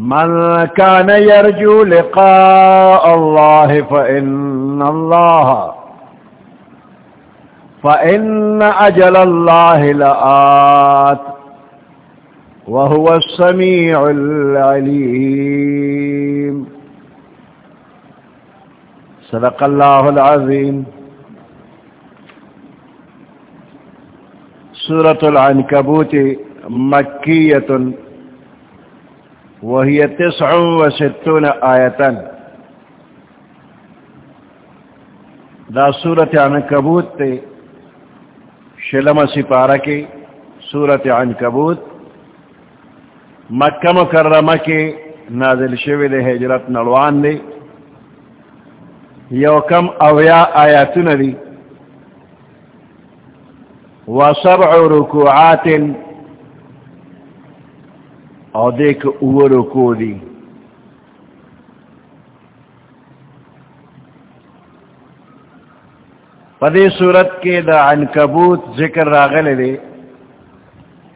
من كان يرجو لقاء الله فإن الله فإن أجل الله لآت وهو السميع العليم. صدق الله العظيم. سورة العنكبوت مكية. مكية وهي تسع وستون آية. دا سورة عنكبوت تے شلم سپارہ کی سورة عنكبوت مکہ مکرمہ کی نازل شوی دے حجرت نلوان دے. یو کم اویا آیاتون دی. وسبع رکوعات او دیکھ اوورو کو دی پدی صورت کے دا عنکبوت ذکر راغل دے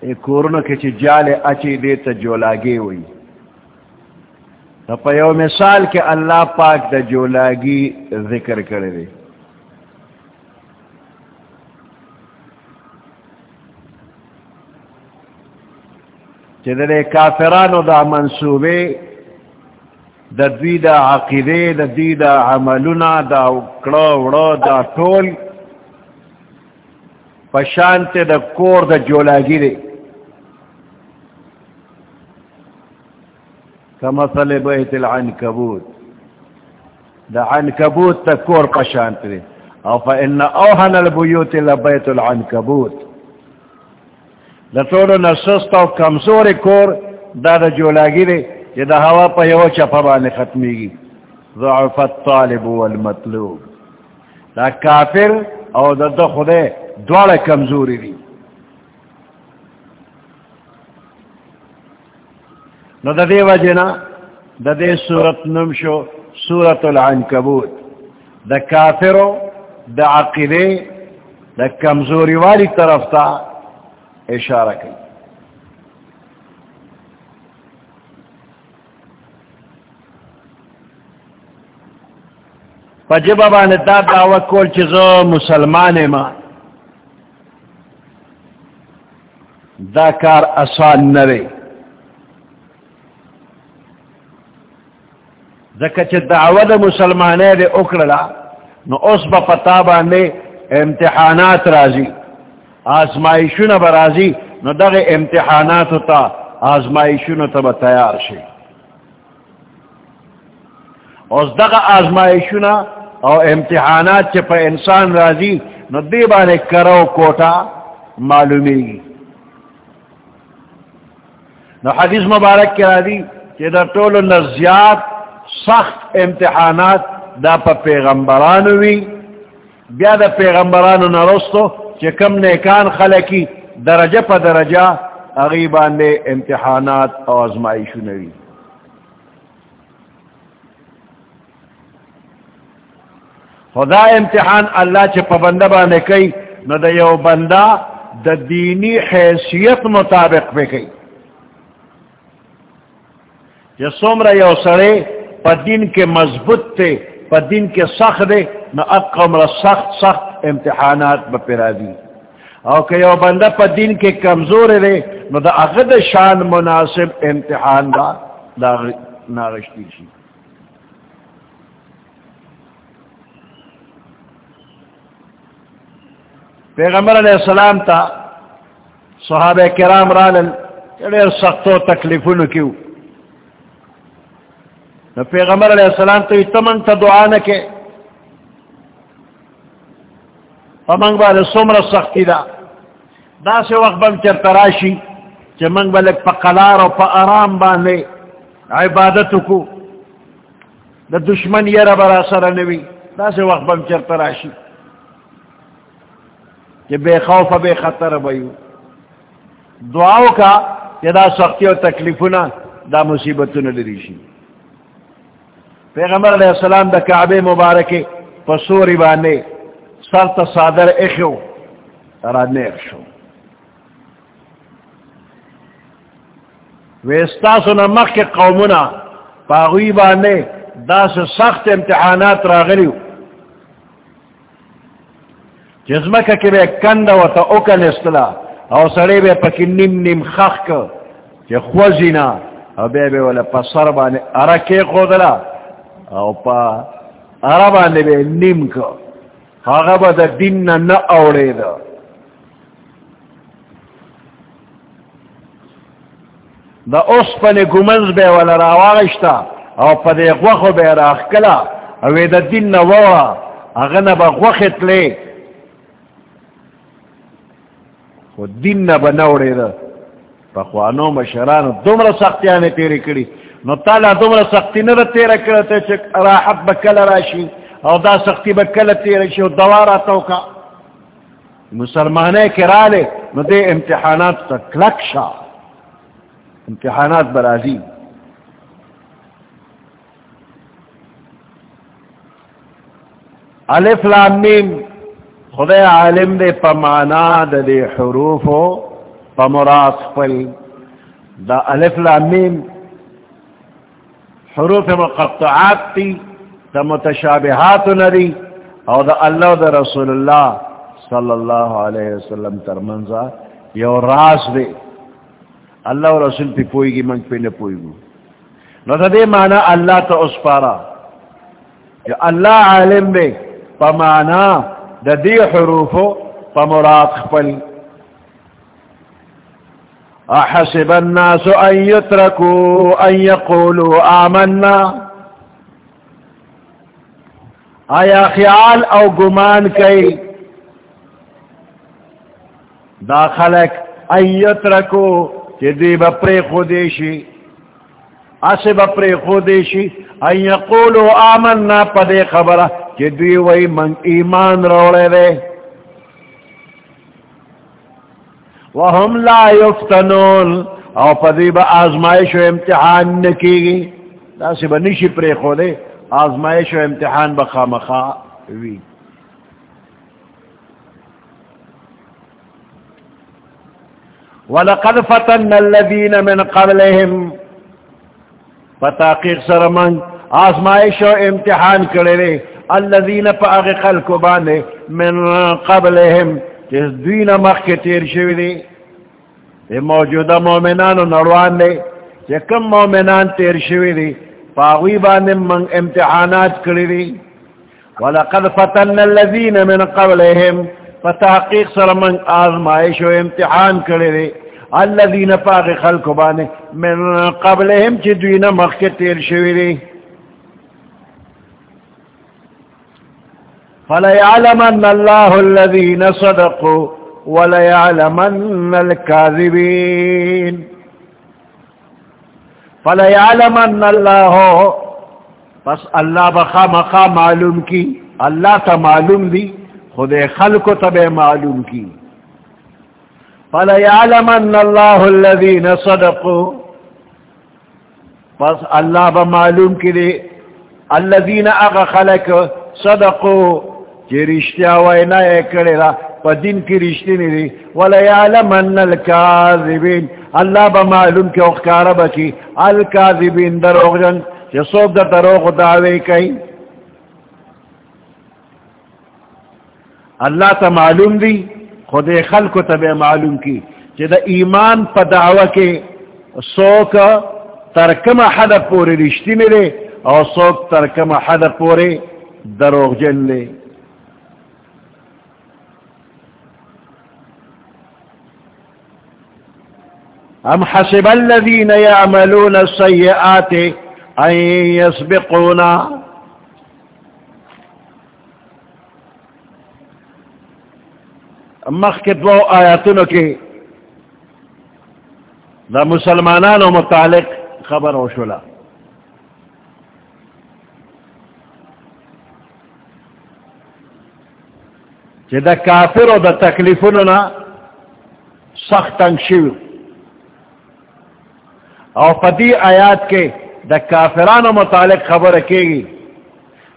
ایک کورنو کے چی جال اچی دے تا جولاگی ہوئی پا یو مثال کے اللہ پاک دا جولاگی ذکر کرے دے چدرے کافرانو دا منصوبے دا دوی دا عقیدے دا دوی دا عملونا دا اکڑو وڑو دا ٹول پشانت دا کور دا جولاگی دے کمثل بیت العنکبوت دا عنکبوت تا کور پشانت دے او فا ان اوہن البیوت لبیت العنکبوت دا طولو نسست و کمزور کور دا دا جولاگی دے یہ دا ہوا پا یو چپا بانے ختمی گی ضعف الطالب والمطلوب. دا کافر او دا دا خودے دوار کمزوری دی نو دا دے وجنا دا دے سورت نمشو سورت العنکبوت. دا کافرو دا عقیدے دا کمزوری والی طرف تا اشارہ کی۔ پجب جی بان دا دعوی کول چیزو مسلمان ما دا کار آسان نرے زکا چی دعوی دا مسلمانے دے اکرلا نو اس با پتا باندے امتحانات رازی آزمائشون برازی نو دغ امتحانات تا آزمائشون تا تیار شی اوز دغ آزمائشون او امتحانات چی انسان رازی نو دی بانے کرو کوٹا معلومی گی نو حدیث مبارک کرا دی کہ در طول نزیاد سخت امتحانات دا پا پیغمبرانوی بیا دا پیغمبرانو نرستو کم نیکان خلقی درجہ پا درجہ اغیبان دے امتحانات او ازمائشو نوی. خدا امتحان اللہ چ پابندہ باندھے کئی نہ دا یو بندہ دا دینی حیثیت مطابق پہ کئی. یا سومر یو سڑے پا دین کے مضبوط تے پا دین کے سخت دے، نہ اقمر سخت سخت امتحانات بپرا دی او کہ یو بندہ پا دین کے کمزور رے نو دا اغد شان مناسب امتحان دا دا ناغشتی شی. پیغمبر علیہ السلام تا صحابہ کرام رالل دیر سختو تکلیفونو کیو. نو پیغمبر علیہ السلام تو تمنگ تا دعا نکے فمنگ با سمر سختی دا دا سے وقت بم چر تراشی چھ منگ با لک پا قلار و پا آرام باندے عبادتو کو دا دشمن یر برا سر نوی دا سے وقت بم چر تراشی کہ بے خوف بے خطر بیو دعاو کا کہ دا سختی و تکلیفونا دا مصیبتو نلریشی پیغمبر علیہ السلام دا کعبے مبارکے پسوری باندے سر تا صادر اخیو را نیخ شو. ویستاسو نمخ کے قومنا پاغوی باندے دا سے سخت امتحانات را غلیو جزمکا کی بے کند و تا اکن استلا او سڑے بے پکی نیم نیم خخ کا چی خوزینا او بے بے والا پا سر باندے ارکی خودلا او پا عربان بے نیم کا هغه به د دین نه نه اورید دا اوس په ګمنز به ولا راوغشتا او په دې غوخو به راخکلا او د دین نه ووا هغه نه به غوختلې خو دین نه به نه اورید په خوانو مشرانو دومره سختیانه تیرې کړې نو تعالی دومره سختی نه تیرې کړې ته چې راحت بکل راشي او دا سختی بکل تیر شو دوارا تو کا مسلمانے کرالے نو دے امتحانات تا کلک شا امتحانات برازی الف لامیم خدای عالم دے پا مانا دے حروفو پا مراد پل دا الف لامیم حروف مقطعات تی دا متشابہات ندی او دا اللہ دا رسول اللہ صلی اللہ علیہ وسلم تر ترمنزا یو راز دے۔ اللہ و رسول پی پوئی گی، منگ پی نپوئی گو۔ نو دا دے مانا اللہ تا اس پارا۔ جو اللہ عالم دے، پا مانا دا دی حروفو پا مراد خپل۔ احسب الناس ان يتركوا ان يقولوا آمنا؟ آیا خیال او گمان کئی؟ دا خلق ایت رکو چی دی بپری خودیشی اسی بپری خودیشی این یقولو آمنا پا دی خبرہ چی دی وی من ایمان روڑے دے۔ وهم لا یفتنون. او پا با آزمائش و امتحان نکی گی دا سی با نشی پری خودے آزمائش و امتحان بخا مخا وی. ولقد فتن الذين من قبلهم. فتاقیق سرمن آزمائش و امتحان کرے الذين پاغ خلق بانے من قبلهم. جس دوین مخ کے تیر شوی دی یہ موجودہ مومنان و نروان دے کہ کم مومنان تیر شوی دی پاغوی باندې من امتحانات کړی دي ولقد فتن الذين من قبلهم فتحقیق سره من آزمائش و امتحان کړی دي الذين پاغ خلق باندې من قبلهم چې دوی نه مخکې تیر شوی دي فليعلمن الله الذين صدقوا وليعلمن الكاذبين فلیعلمن اللہ پس اللہ بخا مخا معلوم کی، اللہ تا معلوم دی، خود خلق تب معلوم کی۔ فلیعلمن اللہ الذین صدقوا پس اللہ با معلوم کی دی الذین اغا خلق صدقوا جی رشتیا وینا اکڑی را، پا دن کی رشتی نیدی ولیعلمن الكاذبین اللہ با معلوم کی اخکارا بکی الکاذبین دروغ جن چی صوب در دروغ دعوی کئی۔ اللہ تا معلوم دی، خود خل کو تب معلوم کی۔ کہ دا ایمان پا دعوی کے، سوک ترکم حد پوری رشتی ملے اور سوک ترکم حد پوری دروغ جن لے۔ ام حسب الذين يعملون السيئات ان يسبقونا مخ کے دو آیاتنوں کے دا مسلمانانو متعلق خبر ہو شلا کہ دا کافر و دا تکلیفننا سخت انشیو او پدی آیات کے دا کافران و متعلق خبر رکھے گی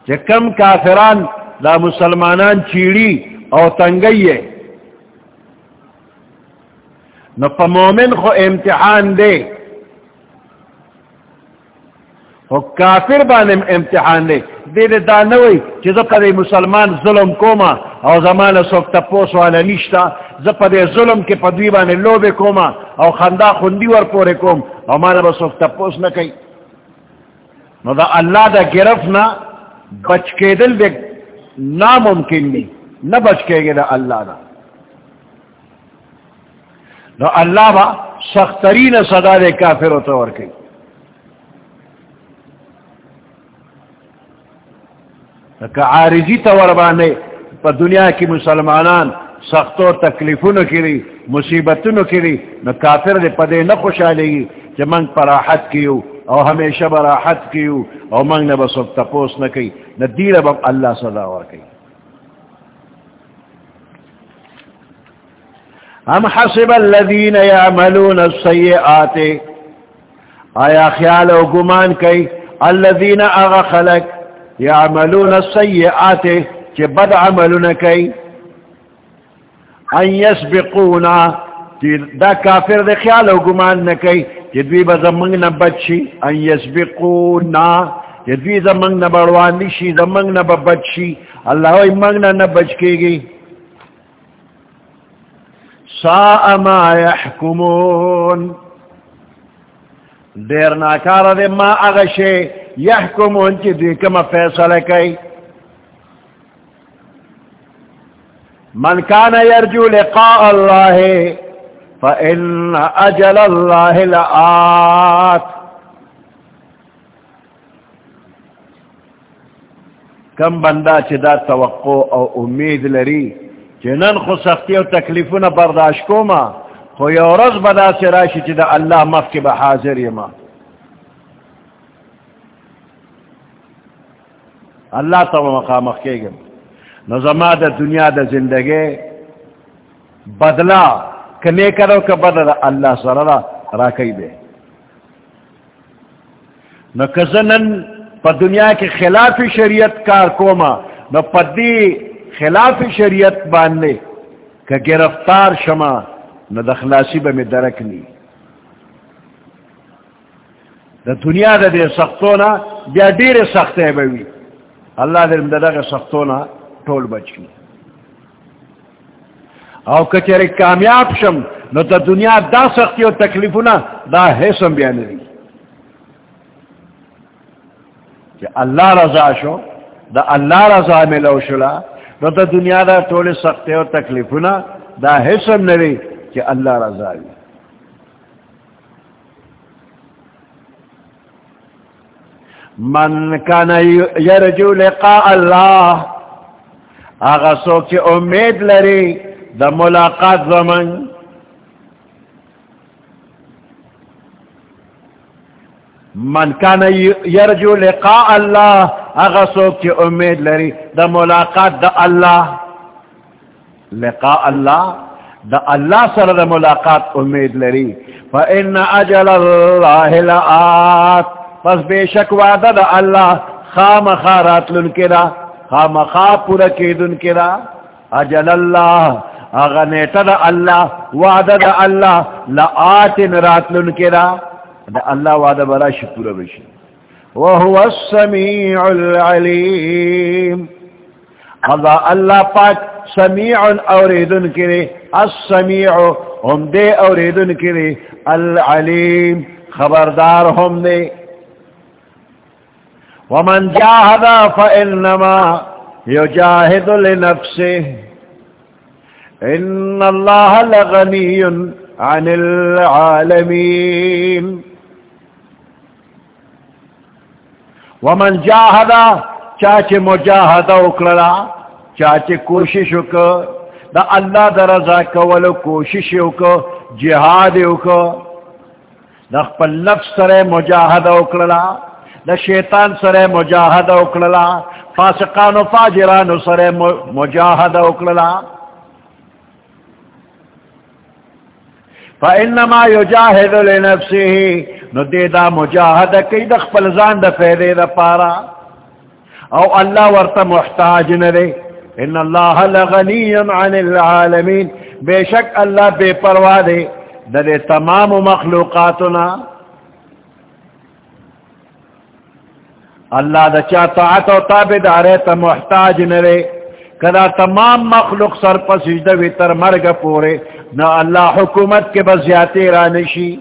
کہ کم کافران دا مسلمانان چیڑی او تنگئی ہے نو پا مومن خو امتحان دے خو کافر بانے امتحان دے دے دے دا نوی چی زپا دے مسلمان ظلم کوما، او زمان سوک تپوس والا نشتا زپا دے ظلم کے پا دوی بانے لوبے کوما، او خندا خندی ور پورے کوم، او مانا با سوک تپوس نکی. نو دا اللہ دا گرفنا بچ کے دل دے ناممکن نی، نہ بچ کے گے دا اللہ دا. نو اللہ با سخترین صدا دے کافر و طور کی. کہ عارضی طور بانے پا دنیا کی مسلمانان سختوں تکلیفوں کری مصیبتوں کری نو کافر دے پدے نہ خوش آلے گی کہ منگ پر راحت کیو او ہمیشہ براحت کیو او منگ نے بس تپوس نہ کی نہ دیر بب اللہ صدا اور کی ہم حسب الذین یعملون السیئات؟ آیا خیال و گمان کئی الذین اغا خلق یعملون السیئات چی بد عملون کئی. ان یسبقونا دا کافر دے خیال و گمان نکئی چی دوی با زمانگ نبچی ان یسبقونا چی دوی زمانگ نبروان نشی، زمانگ نبچی اللہ وی منگ نبچ کی گی. سا ما يحكمون دیر ناکار دے ما اغشے. یحکمون چی دوی کم فیصلہ کئی۔ من کان یرجو لقاء اللہ فإن أجل الله لآت۔ کم بندہ چدا توقع او امید لری چنن خو سختی و تکلیفون برداشت کو ما خو یو رز بدا سے راشی چی دا اللہ مف کی بحاضر ما اللہ تا مقام اخکے گم نظمہ دا دنیا دا زندگی بدلا، کنے کرو کہ بدلا اللہ سر را راکی دے۔ نو کزنن پا دنیا کے خلاف شریعت کار کوما، نو پا دی خلاف شریعت باندھے کہ گرفتار شما نہ دخلاسی میں درک لی دا دنیا دا دے سختونا، بیا دیر سخت ہے بھائی اللہ دے مدد کا سختونا ٹول بچ کی او کچرے کامیاب شم، نو دا دنیا دا سختی و تکلیفونا دا حسم بیا نہیں کہ اللہ رضا شو، دا اللہ رضا میں لو شلا، نو دا دنیا دا ٹولے سختے اور تکلیفنا دا حسن نوی کہ اللہ رضا وی. من کان یرجو لقاء اللہ. آغا سوک چی امید لری دا ملاقات زمن. من کان یرجو لقاء اللہ اغا سوک چی امید لری دا ملاقات دا اللہ. لقاء اللہ، دا اللہ سر دا ملاقات امید لری. فإن اجل اللہ لآت. پس بے شک وعدہ دا اللہ، خام خارات لنکرا خام خواب پورا کیدن کرا اجل اللہ اغا نیتا دا اللہ، وعدہ دا اللہ لآت رات لنکرا دا۔ اللہ وعدہ برا شکورا بشی۔ وهو السميع العليم اللہ اللہ پاک سمیع اوریدن کرے السمیع ہم دے اوریدن کرے العلیم، خبردار ہم دے۔ ومن جاہد فإنما يجاہد لنفسه. ان اللہ لغنی عن العالمین ومن جاہد چاچے مجاہد اکڑا چاچے کوشش کو دا اللہ دا رضا کولو کوشش کو جہاد کو دا خپل نفس سرے مجاہد اکڑا دا شیطان سرے مجاہد اکڑا فاسقان و فاجران سرے مجاہد اکڑا فإنما يجاهد لنفسه، نو دے دا مجاہد کئی دا خپل زان دا فیدے دا پارا او اللہ ورطا محتاج ندے ان اللہ لغنی عن العالمین بے شک اللہ بے پروا دے دا دے تمام مخلوقاتنا اللہ دا چاہتا و تابدارے تا محتاج ندے کدا تمام مخلوق سر پسجدہ ویتر مرگ پورے، نہ اللہ حکومت کے بزیاتی رانشی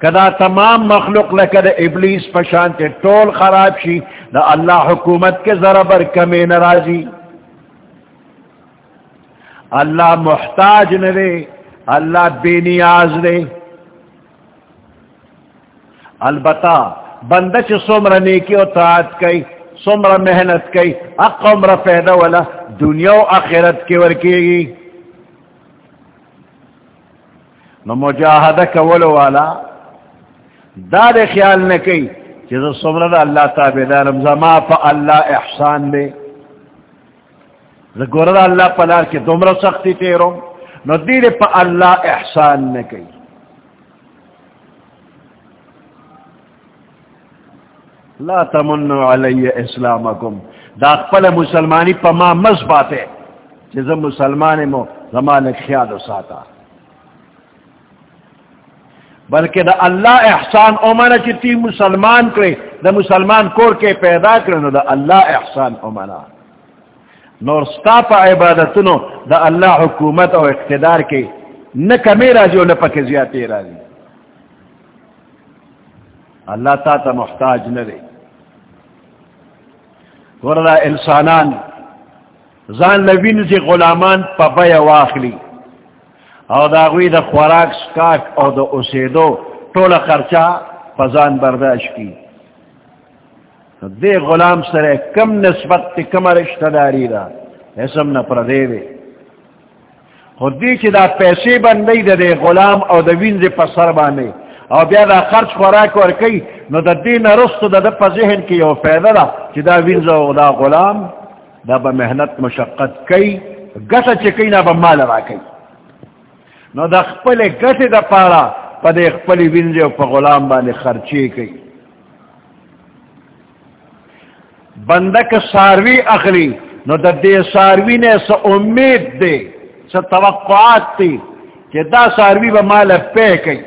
کدا تمام مخلوق لکد ابلیس پشانتے ٹول خراب شی، نہ اللہ حکومت کے ذرا بر کمی ناراضی۔ اللہ محتاج نہ دے اللہ بے نیاز دے البتہ بندش سمر نیکی و طاعت کئی سمر محنت کئی اقمر پیدا والا دنیا و آخرت کی ورکی گی نو مجاہدہ کولو والا دا دے خیال نے کئی چیز سمر دا اللہ تابدارم زما پا اللہ احسان دے۔ زگور دا اللہ پلار کی دمرا سختی تیرو نو دیر پا اللہ احسان نے لا تمنو علی اسلامکم۔ دا خپل مسلمانی پا ما مز باتے۔ چیز مسلمانی مو، زمان خیال و ساتا۔ بلکہ دا اللہ احسان امانا چی مسلمان کرے، دا مسلمان کور کے پیدا کرے دا اللہ احسان امانا نور ستا پا عبادتنو دا اللہ حکومت او اقتدار کے نہ کمی راجی و نہ پک زیادی راجی اللہ تا تا محتاج نہ دے۔ وردا انسانان. زان لوین زی غلامان پا بیا واخلی او دا غوی دا خوراک، سکاک او دا اسیدو طول خرچا پزان برداشت کی دے غلام سرے کم نسبت تی کم رشتہ داری دا اسم نا پردے دے خود دی چی دا پیسے بندی دا دے غلام او دا وین وینز پسر بانے او بیا دا خرچ خوراک ورکی نو دا دین رست دا دا پا ذہن کی او فیدہ دا چی دا وینز او دا غلام دا با محنت مشقت کئی گسا چکی نا با مال را کئی نو دا خپل گټه د پاره په دې خپل وینځو په غلام باندې خرچي کوي. بندک ساروی اخلی نو د دې ساروی نه س امید دی س توقعات دی، چې دا ساروی به مال پې کوي.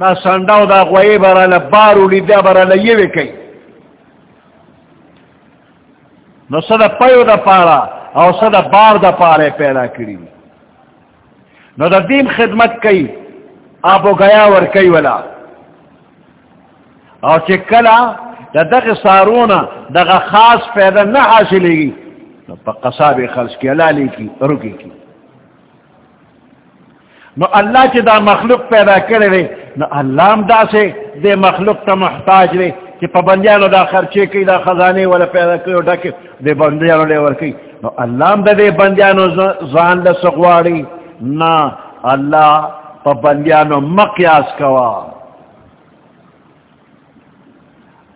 دا سنداو دا غوی براله بارو لیدا براله یوي کوي نو صدا پيو د پاره او صدا بار د پاره پیدا کړی نو دا دین خدمت کئی آپ گیا ور کئی ولا. اور چکلا دا دغ سارونا دغ خاص پیدا نہ حاصلے گی. نو پا قصاب خرچ کی علالی کی، رکی کی. نو اللہ چی دا مخلوق پیدا کرے رے نو اللہ دا سے، دے مخلوق تا محتاج رے چی پا بندیانو دا خرچے کی دا خزانے والا پیدا کرے دا کہ دے بندیانو لے ور کی نو اللہ دا دے بندیانو زان دا سقواری نہ اللہ پابندیانو مقیاس کوا۔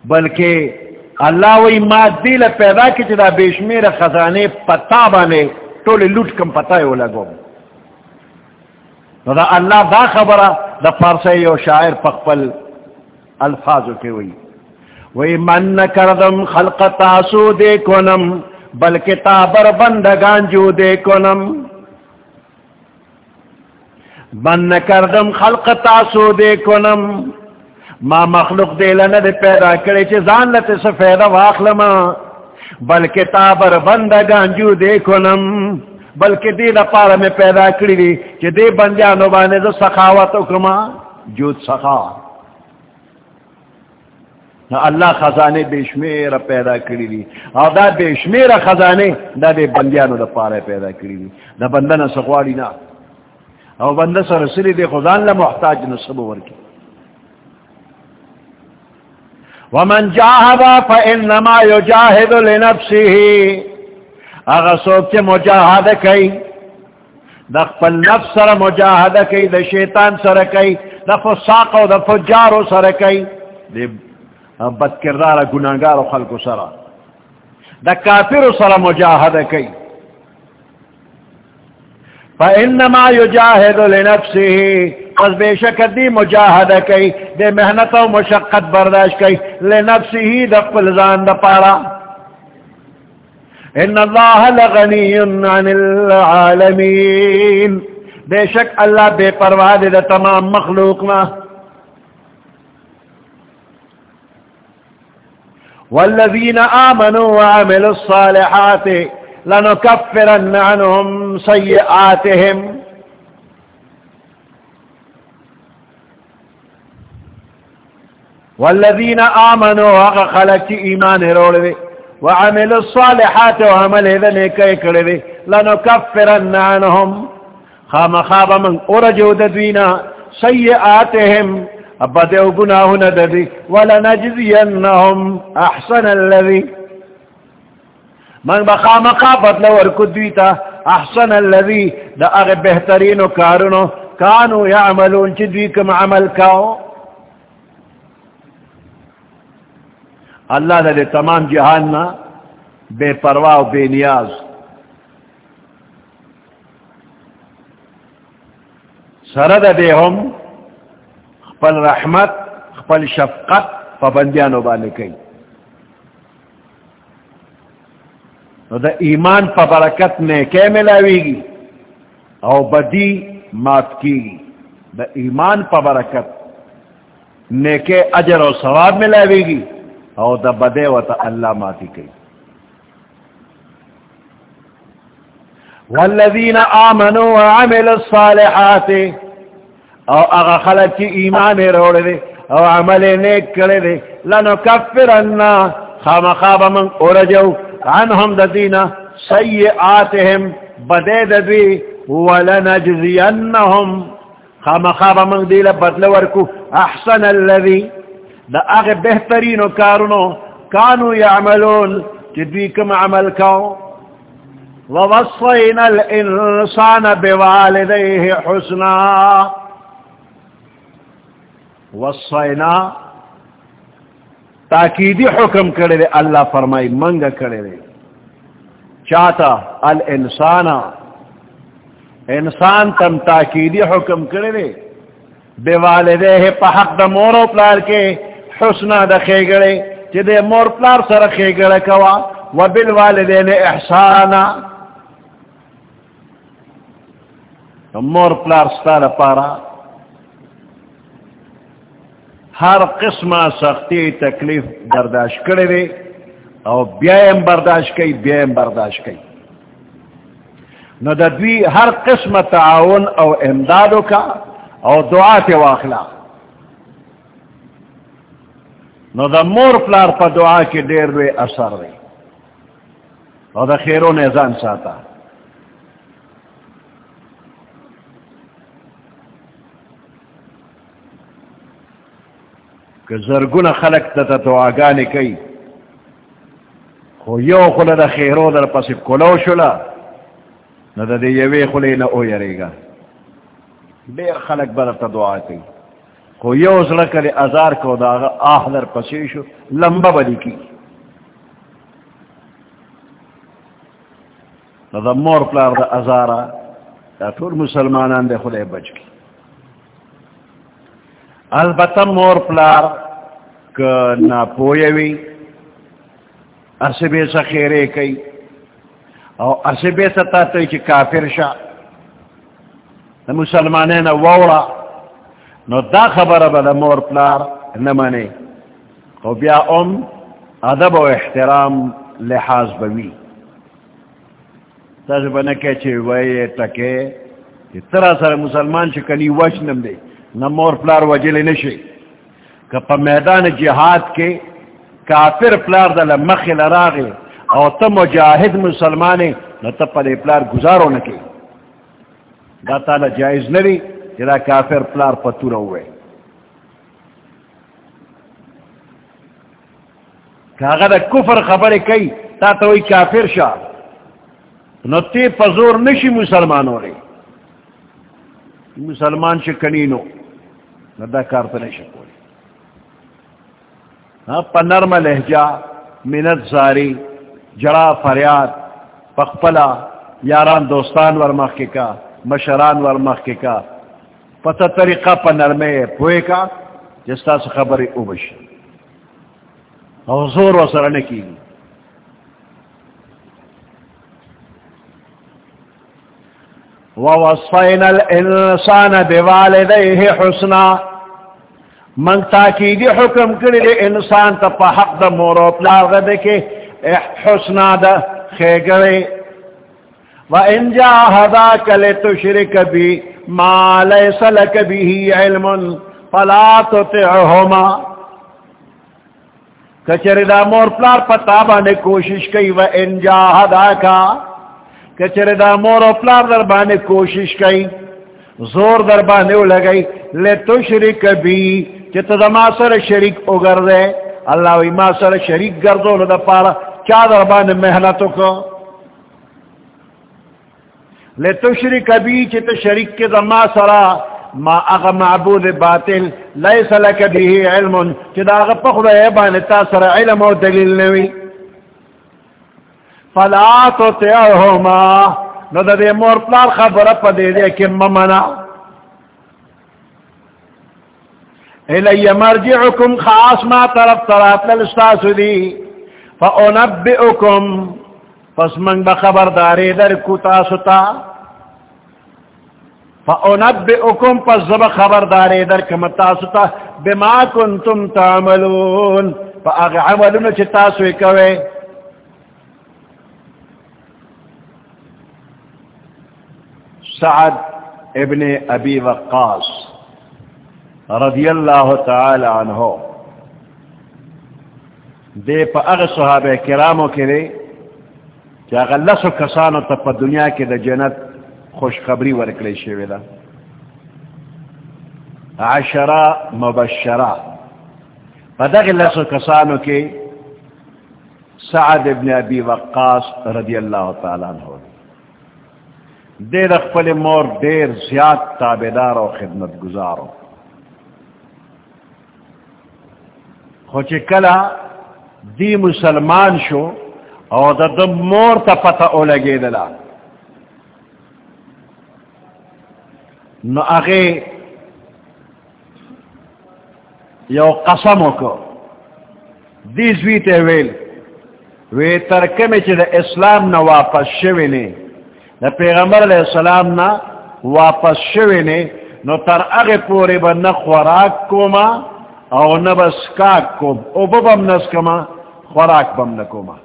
بلکہ اللہ وہی ماد دل پیدا کی چدا بیشمیر خزانے پتا بانے، ٹولے لوٹ کم پتا ہے وہ لگو۔ دا اللہ دا خبر دا فارسی و شاعر پخپل الفاظ کے ہوئی. وہی من کردم خلق تاسو دے کنم بلکہ تابر بندگان جو دے کنم من کردم خلق تاسو دے کنم ما مخلوق دے لنا دے پیدا کرے چے زان لتے سفیدہ واخلما. بلکہ تابر بندگان جو دیکھنم بلکہ دی دا پارا میں پیدا کری دی کہ دی بندیانو بانے دا سخاوت اکما جود سخا. اللہ خزانے بے شمیر پیدا کری دی. اور دا بے شمیر خزانے دا دی بندیانو دا پارا پیدا کری دی. دا بندنا سخواری نا. اور بندہ سر رسلی دی خزان لمحتاج نصب ورکی. ومن جاہدا فإنما يجاہد لنفسه اگر سوک چے مجاہد کئی؟ دا خپل نفس سر مجاہد کئی، دا شیطان سر کئی، دا فساق و دا فجار سر کئی. دا بد کردار گناہگار و خلق سر دا کافر سر مجاہد کئی. فإنما يجاهد لنفسه پس بے شک دی مجاہد کئی دے محنت و مشقت برداشت کئی لنفسه دا قلزان دا پارا. ان اللہ لغنی عن العالمین بے شک اللہ بے پرواہ دے دا تمام مخلوق نا۔ والذین آمنوا وعملوا الصالحات لنكفرن عنهم سيئاتهم۔ والذین آمنوا وغخلت ایمان روڑے وعمل الصالحات وعمل اذا نیکے کرے لنکفرن عنهم. خام خواب من ارجو ددوینا سیئاتهم ابدعو گناہنا ددی ولنجزینهم احسن الذي. من بخام خوابت لور کدویتا احسن الذي. دا اغی بہترین و کارنو کانو یعملون چدوی کم عمل کاؤ اللہ دے تمام جہان نا بے پرواہ و بے نیاز. سرد دے ہم خپل رحمت، خپل شفقت پابندیاں بانے کئی. دا ایمان پا برکت نے کہ ملاوی گی او بدی مات کی گی دا ایمان پا برکت نے اجر و ثواب ملاوی گی او دا بدے و تا اللہ ماتی کئی والذین آمنوا وعملوا الصالحات، او اغا خلق کی ایمان روڑ دے او عمل نیک کرے دے لنکفرنا خام خواب من ارجو عنہم ددینا سیئاتهم بدے ددوی ولنجزینہم خام خواب من دیل بدل ورکو. احسن اللذی دا اغ بہترین کارنو کانو یعملون جدوی کم عمل کاؤ. ووصینا الانسان بوالدیه حسنا. وصینا تاکیدی حکم کرے دے، اللہ فرمائی منگا کرے دے. چاہتا الانسان، انسان تم تاکیدی حکم کرے دے. بے والدے پا حق دا مورو پلار کے حسنا دا خیگڑے، چی دے مور پلار سر خیگڑے کوا و بالوالدین احسانا. مور پلار ستار پارا. ہر قسم سختی تکلیف برداشت کرے دے، او بیایم برداشت کئی، بیایم برداشت کئی. نو دوی ہر قسم تعاون او امدادو کا، او دعا تے واخلہ نو دا مور پلار پا دعا کی دیر وے اثر وے او دا خیرو نیزان ساتا. کہ زرگون خلق تا دعاگانی کئی خو یو خل دا خیرو در پس کلو شلا نو دا دی یوی خلی نا او یریگا بیر خلق بر تا دعا کئی کو یو زلکر ازار کو دا آہ در پسیشو لمبا بلی کی دا مور پلار دا ازارا دا طول مسلمانان دے خلے بچ کی البتہ مور پلار کہ نا پویوی اسبے سا خیرے کئی او اسبے سا تا تو کافر شا دا مسلمانین ووڑا نو دا خبر با دا مور پلار نمانے خو بیا ام ادب و احترام لحاظ بوی تاسو بنا کہ چھ وے ٹکے ترا سر مسلمان چھ کنی وشنم دے نہ مور پلار وجل نشی کہ پا میدان جہاد کے کافر پلار دل مخل راغے او تا مجاہد مسلمانے نہ تا پا پلار گزارو نکی دا تعالی جائز نری جدا کافر پلار پتورا ہوئے۔ کہ اگر دا کفر خبر کئی، تا تا وی کافر شا۔ نو تی پزور نشی مسلمان ہو رہی مسلمان سے کنینو نو دا کار تا نشی کولی ہاں پا نرم لہجا منت زاری، جڑا فریاد، پخپلا، یاران دوستان ورمخ کے کا، مشران ورمخ کے کا۔ پتہ طریقہ پا نرمے پوئے کا، جس تا سے خبری اوبشی اور زور و سرنے کی وَوَصَّيْنَا الْإِنسَانَ بِوَالِدَيْهِ حُسْنًا۔ من تاکیدی حکم کری دے انسان تا پا حق دا مورو پلار غدے کے حسنا دا خیگرے۔ وَإِن جَاهَدَاكَ لِتُشْرِكَ بِي مَا لَيْسَ لَكَ بِهِ عِلْمٌ فَلَا تُطِعْهُمَا۔ کچر دا مور پلار پتابا نے کوشش کی و انجا ہدا کا۔ کچر دا مور پلار دربا نے کوشش کی زور دربا نے لگئی۔ لے تو شریک بھی چت ما سر شریک اگر دے۔ اللہ وی ما سر شریک گردو لدا پارا۔ کیا دربا نے محنتوں کو۔ لے تو شریک بھی چت شریک کے دما سرا. ما اغا معبود باطل لیس لک به علم. چدا اغا پخدا ایبان تاثر علم و دلیل نوی. فلا تطعهما. نو دا دے مور پلار خبر پا دے دے کم ممنا. الی مرجعکم، خاص ما طرف طرف للستاس دی. فأنبئکم پس من بخبر داری در کتاستا فَأُنَبِّئُكُمْ پس خبرداری در کمتاستا بما کنتم تعملون. فاغ عملون چتاسوی کوئے. سعد ابن ابی وقاص رضی اللہ تعالی عنہ. دے پا اغ صحابہ کراموں کے لیے کہ اغا لسو کسانو تا پا دنیا کے دا جنت خوشخبری ورکلی شوی دا عشرہ مبشرہ پدغ لسو کسانو کی سعد ابن ابی وقاص رضی اللہ تعالیٰ عنہ دیر اخفل مور دیر زیاد تابدار و خدمت گزارو خوچ کلا دی مسلمان شو او دا دم مور تا پتا او لگی دلا نو اغه یو قسم کو دی زویته ویل وی ترکمه چې د اسلام نه واپس شوی نه د پیغمبر علیہ السلام نه واپس شوی نه نو تر هغه پورې به نه خوراک کوما او نه بس کاک کوم. او ببم نس کما خوراک بم نه کوما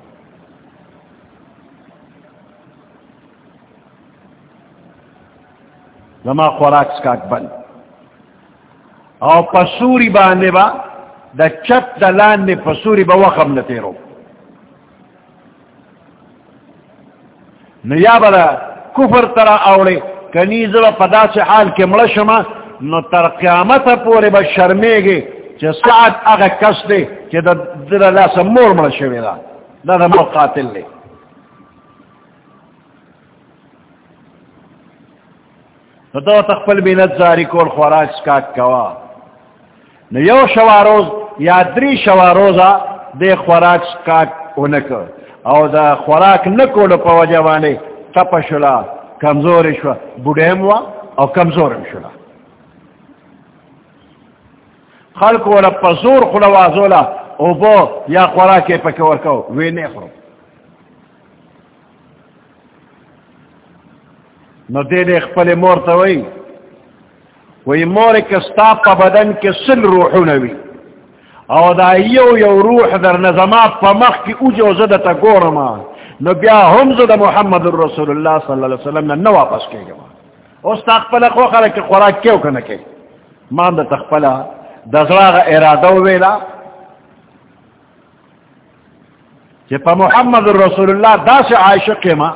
زما خوراک سکاک بند او پسوری باندې با د چت د لاندې پسوری به وخم نه تیرو نو یا بلا کفر ترا اوړي کني زړه په داسې حال کې مړ شمه نو تر قیامت پورې به شرمېږي چې سعد هغه کس دی چې د دره لاسه مور مړ شوی دا. دا د مور قاتل دی نو دو تخپل بینت زاری کول خوراک سکاک کوا. نو یو شواروز یا دری شواروزا دے خوراک سکاک اونک او دا خوراک نکولو پا وجوانے تپ شلا کمزور شوا بودیم وا او کمزورم شلا خلق والا پا زور خلوازولا او بو یا خوراکی پا کورکو وی نیخرو نو دے دے خپل مور تا وی وی مور کستا پا بدن کے سل روحو نوی او دا یو یو روح در نظمات پا مخ کی اوجو زدتا گورما نو بیا هم زد محمد رسول اللہ صلی اللہ علیہ وسلم نو واپس کے گا اس تخپل خو خلق خوراک کیو کنکی مان دا تخپل دزراغ ارادو ویلا کہ پا محمد رسول اللہ دا سے عائشق ما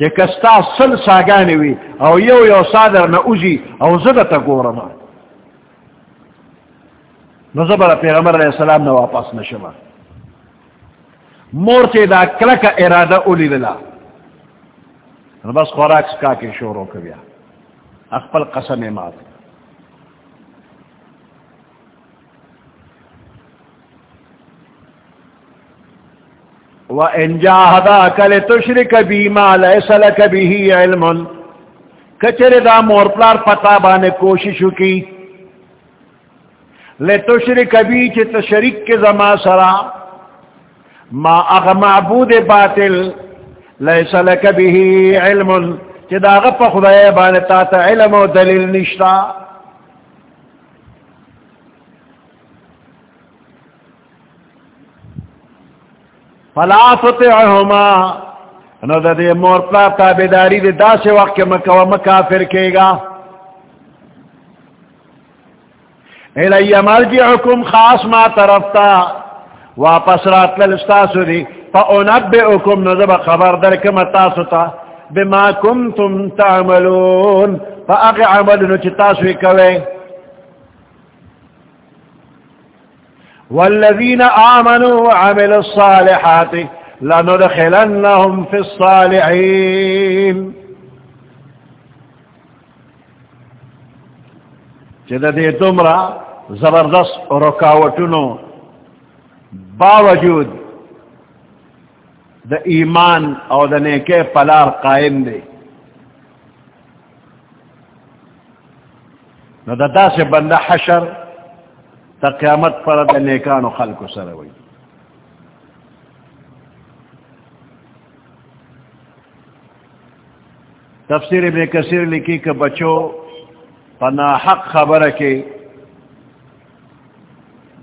چې کستا سل ساگانی وي او یو یو صادر نه اوجی او زبه ته ګورم. نو گورما نظبر پیغمبر علیه السلام نه واپس نشم مور چې دا کلک اراده اولی دلا بس خوراک سکا کې شروع کے بیا. اقبل قسم مات وَإِن جَاهَدَاكَ لِتُشْرِكَ بِي مَا لَيْسَ لَكَ بِهِ عِلْمٌ کچر دا مور پلار پتا بانے کوششو کی۔ لے تشرک بھی چی تشریک کے زما سرا۔ ما اغ معبود باطل لیسا لک بھی علم چی دا غپ خدای بانتا تا علم و دلیل نشتا۔ فلا تطعهما. نو دا دے مور پلا تابداری دے دا سے وقت مکہ و مکافر کے گا الی مرجعکم خاص ما طرفتا. واپس رات للستاسو دی فا انبئکم نظب خبر درکم تاسوتا بما کنتم تعملون. فا اقی عملنو چی تاسوی کوئے والذین آمنوا وعملوا الصالحات لندخلنهم في الصالحين چدا دے تمرا زبردست رکاوٹنو باوجود دا ایمان او دا نیکے پلار قائم دے. نو دا دا سے بندہ حشر تا قیامت پر دا نیکانو خلق سروئی تفسیر ابن کثیر لکی کہ بچو پنا حق خبر کے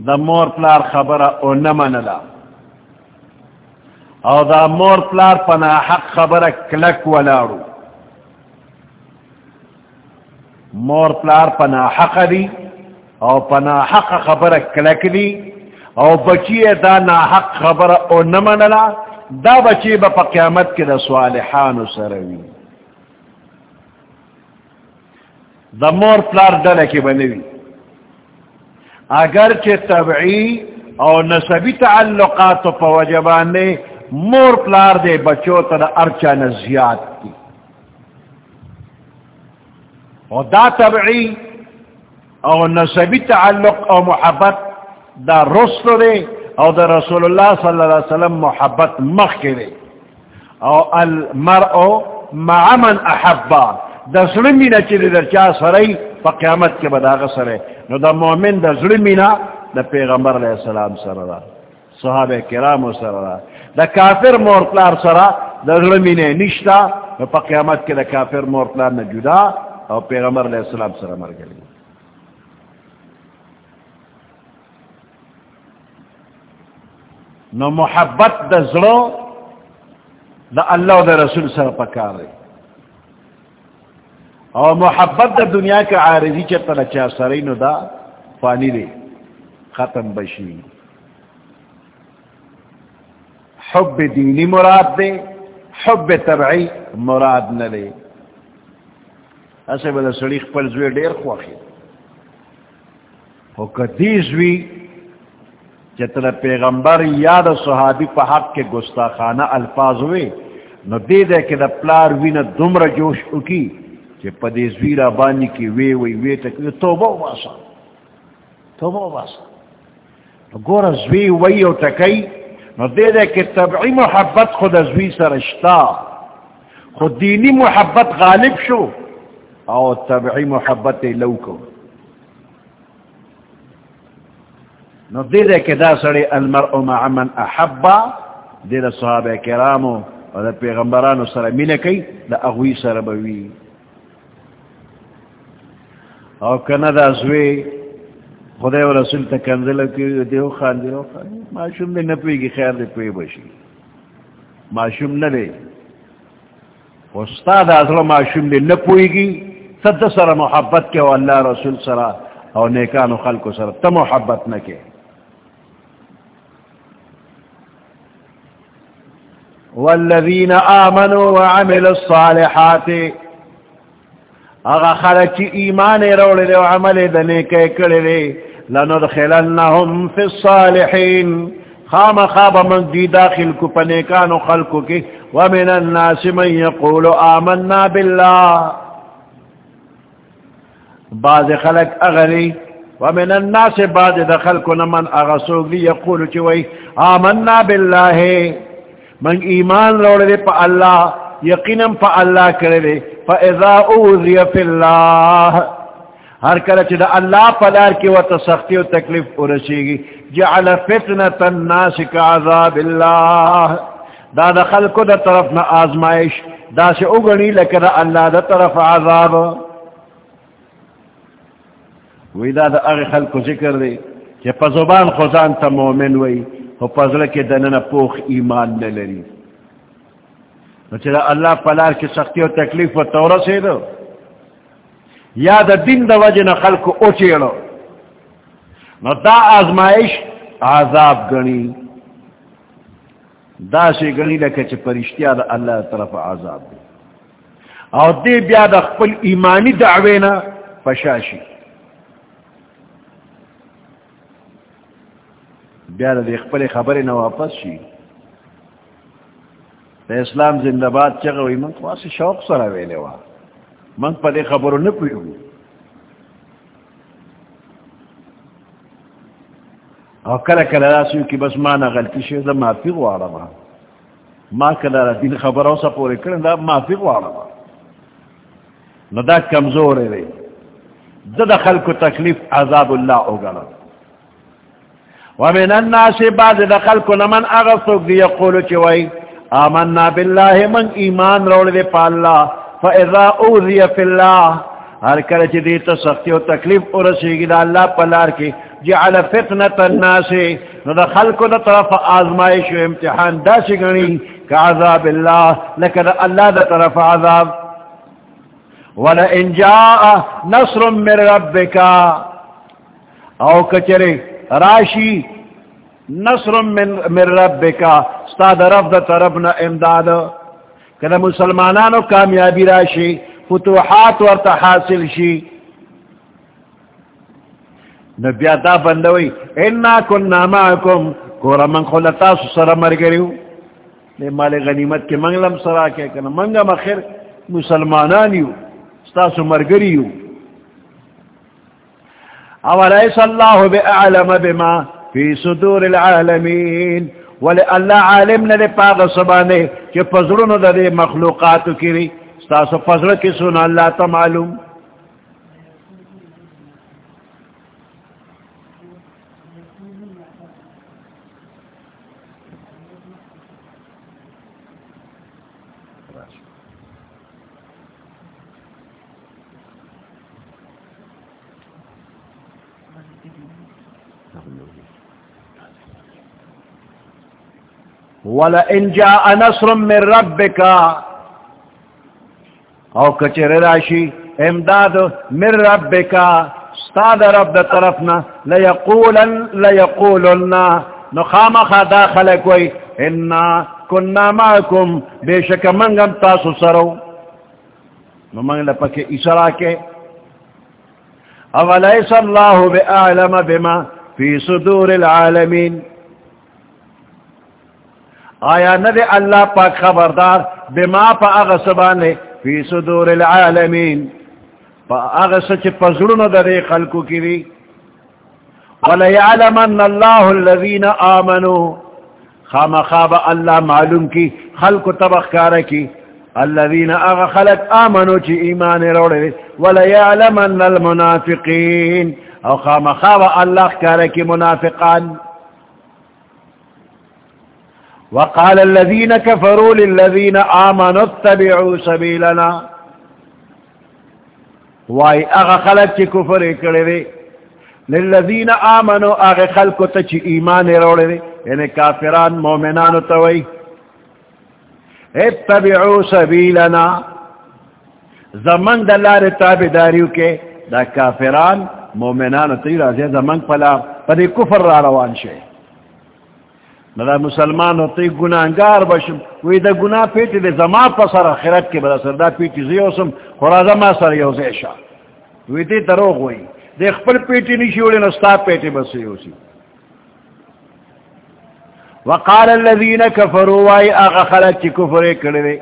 دا مور پلار خبر او نمنلا او دا مور پلار پنا حق خبر کلک ولارو مور پلار پنا حق دی. او پنا حق خبر کلک دی او بچی دا نا حق خبر او نمنلا دا بچی با پا قیامت کے دا صالحانو سروی دا مور پلار ڈلے کی بنوی اگر چے طبعی او نسبی تعلقات پا وجبان نے مور پلار دے بچو تا دا ارچا نزیاد کی. او دا طبعی او نسبی تعلق او محبت دا رسل دے او دا رسول اللہ صلی اللہ علیہ وسلم محبت مخ کے دے. او المرء مع من احبا دا ظلمینا چی در چا سرائی پا قیامت کے بداغ سرائی نو دا مومن دا ظلمینا دا پیغمبر علیہ السلام سرا صحابہ کرام سرا دا. کافر مورتلار سرا دا ظلمینا نشتا. پا قیامت کے دا کافر مورتلار نا جدا. او پیغمبر علیہ السلام سرا مر نو محبت دا ظلو دا اللہ دا رسول سر پکار رہی اور محبت دا دنیا کا عارضی چتر چا سرئی نو دا فانی دے ختم بشی حب دینی مراد دے حب تبعی مراد نہ دے ایسے بدا سڑیخ پر زوی دیر خواخی ہو کدیزوی چتر پیغمبر یاد صحابی پا حق کے گستاخانہ الفاظ ہوئے، نو دے دے کہ دا پلار وی نا دمر جوش اکی کہ پدے زویرہ بانی کی وے وے وے تک توبہ باسا توبہ باسا گورا زوی وی او تکی، نو دے دے کہ طبعی محبت خود زوی سرشتا خود دینی محبت غالب شو او طبعی محبت لوکو نو دے دے کہ دا سڑے المرء مع من احبا دے دا صحابہ کرامو و دا پیغمبرانو سر مینکی دا اغوی سر بوی او کنا دا زوی خدای و رسول تا کنزل کی دیو خان دیو خان معشوم دے نپوی کی خیر دے پوی بشی معشوم نہ استاد اصل معشوم دے نپوی کی صد سر محبت کے و اللہ رسول سرا او نیکان و خلق سر تا محبت نہ والذین آمنوا وعملوا الصالحات. اغا خلق چی ایمان روڑے دے و عمل دنے کے کڑے دے. لندخلنهم في الصالحين خام خاب من دي داخل کو پنیکان و كپنيكان خلقك ومن الناس من يقول آمنا بالله بعض خلق اغري ومن الناس بعض دخل دخلكنا من اغسوك دي يقول چوي آمنا بالله من ایمان روڑے دے پا اللہ، یقیناً پا اللہ کرے دے فَإِذَا أُوذِيَ فِي اللَّهِ ہر کرچ دا اللہ پلار کی و تسختی و تکلیف ارسیگی جعل فتنة الناس کا عذاب اللہ۔ دا دا خلقو دا طرف نا آزمائش، دا سے اگنی لکر اللہ دا طرف عذاب۔ وی دا دا اغی خلقو ذکر دے کہ پا زبان خوزان تا مومن وی۔ و پا ذلک دننا پوخ ایمان نلری دا اللہ پلار کی سختی و تکلیف و تورسی دو یا دا دین دا وجہ نا خلق اوچیڑو نو دا آزمائش عذاب گنی دا سے گنی لکہ چھ پرشتیا دا اللہ طرف عذاب دی. او دے بیا دا خپل ایمانی دعوینا پشاشی بیا دا دے خپل خبری نا واپس شی دا اسلام زندہ باد چگوی من خواسی شوق سر ویلے وہاں من پدے خبرو نہ پیو او کلا کلا راسو کی بس مانا غلطی شو دا معافی غوارا با ما کلا را دین خبرو سا پوری کرن دا معافی غوارا با نو دا کمزور ہے دا دا خلق تکلیف عذاب اللہ اگلا ومن الناس بعد دا خلق نمن اغفق دی یقولو چوئی آمنا باللہ من ایمان رول دے پا اللہ، فَإِذَا أُوذِيَ فِي اللَّهِ ہر کرچ دیتا سختی و تکلیف ارسی گی دا اللہ پلار کی، جعل فتنة الناس، نو دا خلق دا طرف آزمائش و امتحان دا سگنی کا عذاب اللہ، لکہ اللہ دا طرف عذاب۔ وَلَئِنْ جَاءَ نَصْرٌ مِّن رَبِّكَ او کچرے راشی، نصر من من ربک. استاد رب دا طرفنا امداد. کہ مسلمانانو کامیابی راشی، فتوحات ورطا حاصل شی نبیا دا بندوی انا کننا معکم. کورا من خلطا سر مرگریو لے مال غنیمت کے منگلم سرا کے کنا منگا مخیر مسلمانانیو ستاسو مرگریو اولیس اللہ بعلم بما فی صدور العالمین ولی اللہ عالم نے دے پاغ سبانے کہ پزرون دے مخلوقات کری ستاسو پزر کی سن اللہ تا معلوم وَلَئِنْ جَاءَ نَصْرٌ مِّن رَبِّكَ او کچر راشی، امداد من ربک. استاد رب دا طرفنا، لیقولن لیقولن. نخام خدا خلقوی انا کننا معکم. بے شک منگم تاسو سرو. نو منگ لپک اسرا کے. اولیس اللہ بے اعلم بما فی صدور العالمین. آیا ندے اللہ پاک خبردار، بما پا اغسبانے فی صدور العالمین. پا اغسچ پزرون در خلقو کی دی. وَلَيَعْلَمَنَّ اللَّهُ الَّذِينَ آمَنُوا. خام خواب اللہ معلوم کی خلق تبخ کارکی الذين اغا خلق آمنوا چی ایمان روڑے. وَلَيَعْلَمَنَّ الْمُنَافِقِينَ. او خام خواب اللہ کارکی منافقان. وقال الذين كفروا للذين آمنوا اتبعوا سبيلنا. واي، اغا خلق چی کفر اکڑے دے. للذین آمنوا آغی خلقو تا چی ایمان روڑے دے. یعنی کافران مومنانو توئی اتبعو سبیلنا. زمان دا لار تابداریو کے دا کافران مومنانو توئی رازی زمان پلا، پدی کفر را روان شے. دا مسلمانو توئی گناہگار بشم وی دا گناہ پیٹی دے زمان پسر آخرت کے بدا سر، دا پیٹی زیوسم خورا زمان سر یوزیشا وی دی دروغ ہوئی دے خپل پیٹی نشی وڑی نستا پیٹی بسی ہوسی وقال الذين كفروا واي اغ خلق چی کفر کڑے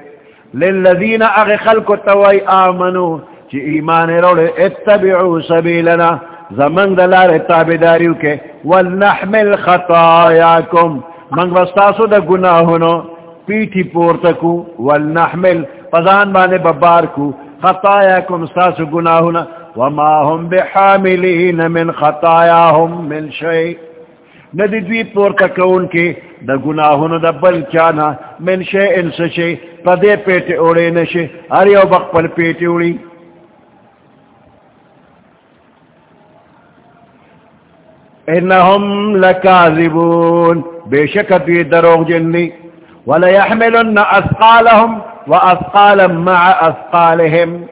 للذین اغ خلق توي امنوا چی ایمان روڑے اتبعوا سبیلنا. زمن دلار تابداریو کے ولنحمل خطاياكم من وستاسو دا گناہنو پیٹی پورتکو، ولنحمل، پزان بانے ببارکو خطاياكم ستاسو گناہنا وما هم بحاملين من خطاياهم من شيء ندی دوی پورتا کون کے دا گناہون دا بل چانا من شے انس شے پدے پیٹے اوڑے نشے ہر یو بقبل پیٹے اوڑی۔ انہم لکاذبون۔ بے شک دوی دروغ جنی وليحملن اثقالهم واثقالا مع اثقالهم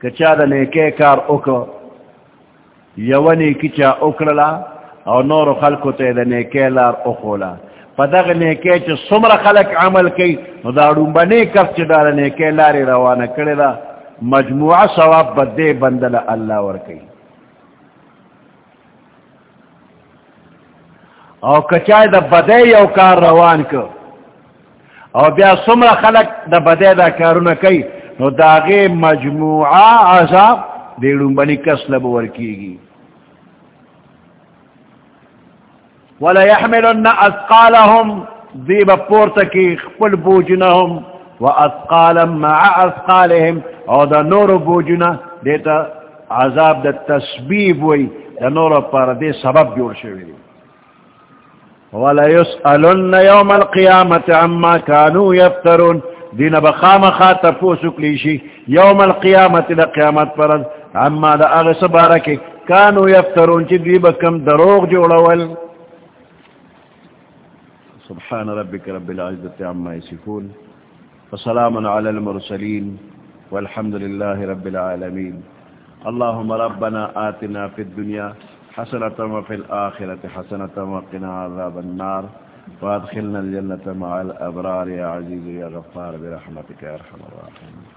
کچا دا نیکے کار اکو یونی کچا اکرلا او نور خلقو تے دا نیکے لار اخولا پا دا نیکے چا سمر خلق عمل کی نو دا رومبا نیکف چا دا نیکے لاری روانا کرلا مجموعہ ثواب بدے بندل اللہ ورکی. او کچای دا بدے یو کار روان کو او بیا سمر خلق دا بدے دا کارونا کی نو داغے مجموعہ عذاب دیڑوں بنی کس لب ورکیگی ولا يحملن اثقالهم ذيب پورتکی خپل بوجنهم واثقالا مع اثقالهم او دا نور بوجنا دیتا عذاب دا تسبیب وی دا نور پر دے سبب جوڑ شوی ولا يسألن يوم القيامة عما كانوا يفترون. دین بخام خاطر پوسک لیشی یوم القیامت دا قیامت پرد عما دا اغس بارکی کانو یفترون چی دی بکم دروغ جوڑول سبحان ربك رب العزة عما يسفون وسلام على المرسلين والحمد لله رب العالمين اللهم ربنا آتنا في الدنيا حسنة وفي الآخرة حسنة وقنا عذاب النار. وادخلنا الجنة مع الأبرار يا عزيز يا غفار برحمتك يا رحمة الراحمين.